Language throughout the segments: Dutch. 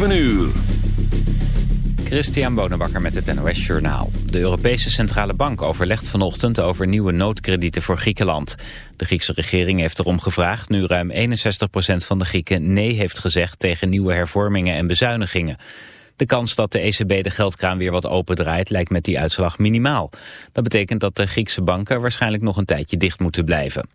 7 uur. Christian Bonenbakker met het NOS Journaal. De Europese Centrale Bank overlegt vanochtend over nieuwe noodkredieten voor Griekenland. De Griekse regering heeft erom gevraagd nu ruim 61% van de Grieken nee heeft gezegd tegen nieuwe hervormingen en bezuinigingen. De kans dat de ECB de geldkraan weer wat opendraait lijkt met die uitslag minimaal. Dat betekent dat de Griekse banken waarschijnlijk nog een tijdje dicht moeten blijven.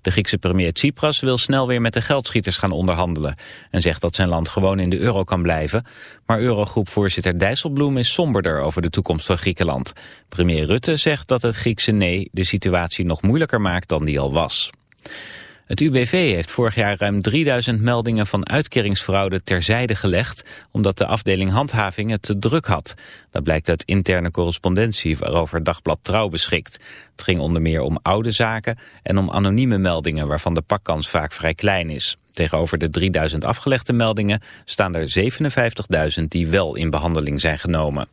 De Griekse premier Tsipras wil snel weer met de geldschieters gaan onderhandelen... en zegt dat zijn land gewoon in de euro kan blijven. Maar Eurogroepvoorzitter Dijsselbloem is somberder over de toekomst van Griekenland. Premier Rutte zegt dat het Griekse nee de situatie nog moeilijker maakt dan die al was. Het UWV heeft vorig jaar ruim 3000 meldingen van uitkeringsfraude terzijde gelegd, omdat de afdeling handhaving het te druk had. Dat blijkt uit interne correspondentie waarover Dagblad Trouw beschikt. Het ging onder meer om oude zaken en om anonieme meldingen waarvan de pakkans vaak vrij klein is. Tegenover de 3000 afgelegde meldingen staan er 57.000 die wel in behandeling zijn genomen.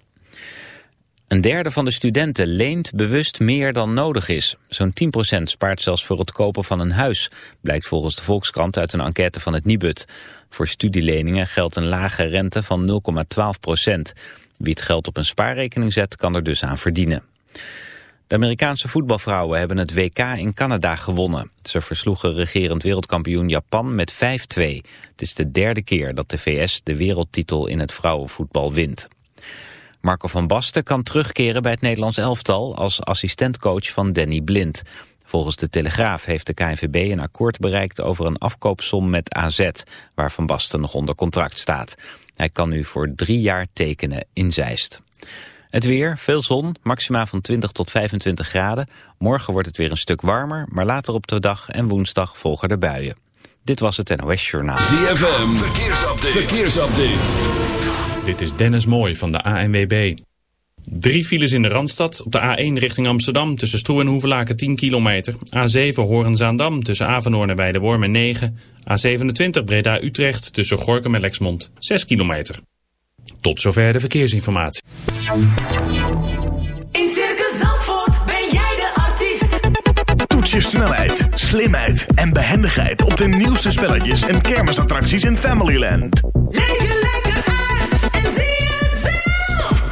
Een derde van de studenten leent bewust meer dan nodig is. Zo'n 10% spaart zelfs voor het kopen van een huis, blijkt volgens de Volkskrant uit een enquête van het Nibud. Voor studieleningen geldt een lage rente van 0,12%. Wie het geld op een spaarrekening zet, kan er dus aan verdienen. De Amerikaanse voetbalvrouwen hebben het WK in Canada gewonnen. Ze versloegen regerend wereldkampioen Japan met 5-2. Het is de derde keer dat de VS de wereldtitel in het vrouwenvoetbal wint. Marco van Basten kan terugkeren bij het Nederlands elftal als assistentcoach van Danny Blind. Volgens de Telegraaf heeft de KNVB een akkoord bereikt over een afkoopsom met AZ, waar Van Basten nog onder contract staat. Hij kan nu voor drie jaar tekenen in Zeist. Het weer, veel zon, maxima van 20 tot 25 graden. Morgen wordt het weer een stuk warmer, maar later op de dag en woensdag volgen er buien. Dit was het NOS Journaal. ZFM, verkeersupdate. Dit is Dennis Mooij van de ANWB. Drie files in de Randstad. Op de A1 richting Amsterdam tussen Stroe en Hoevelaken 10 kilometer. A7 Horen-Zaandam tussen Avenhoorn en Weidewormen 9. A27 Breda-Utrecht tussen Gorkum en Lexmond 6 kilometer. Tot zover de verkeersinformatie. In Circus Zandvoort ben jij de artiest. Toets je snelheid, slimheid en behendigheid op de nieuwste spelletjes en kermisattracties in Familyland. Leef lekker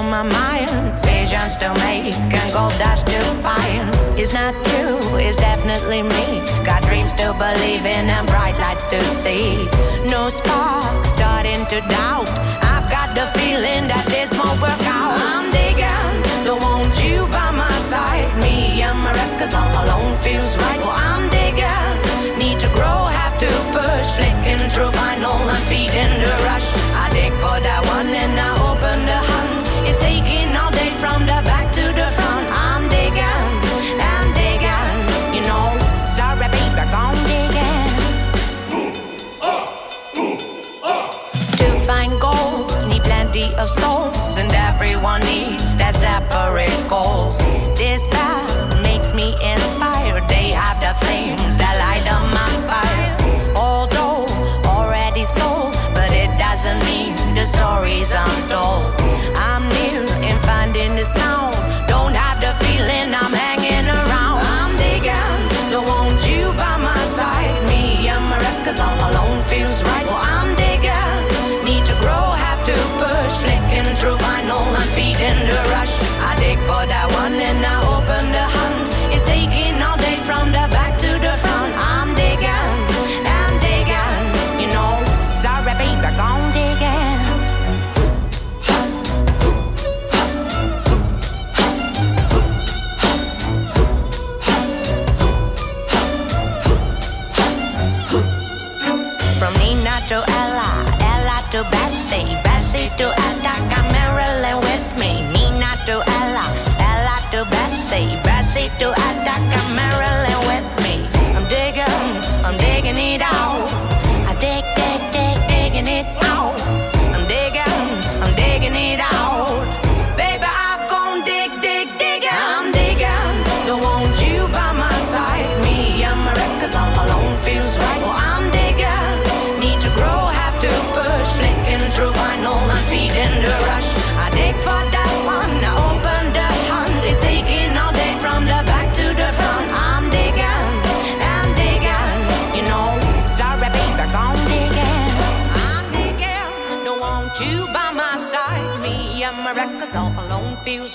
on my mind. Visions to make and gold dust to find. It's not you, it's definitely me. Got dreams to believe in and bright lights to see. No spark starting to doubt. I've got the feeling that this Little Adapter.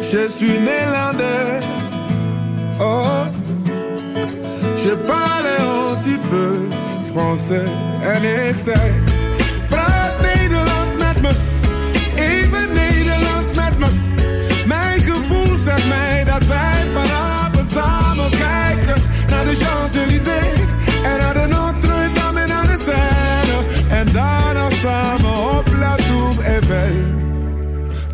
je suis néerlandaise. Oh, je parle un petit peu français en ik zei. Praat Nederlands met me, even Nederlands met me. Mijn gevoel zegt mij dat wij vanavond samen.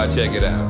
I check it out?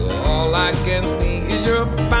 goodbye.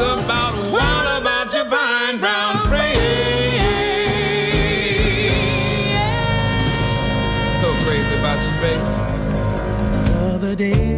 about, what about your fine brown frame? So crazy about you, baby. Another day,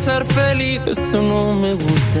ser feliz. Esto no me gusta,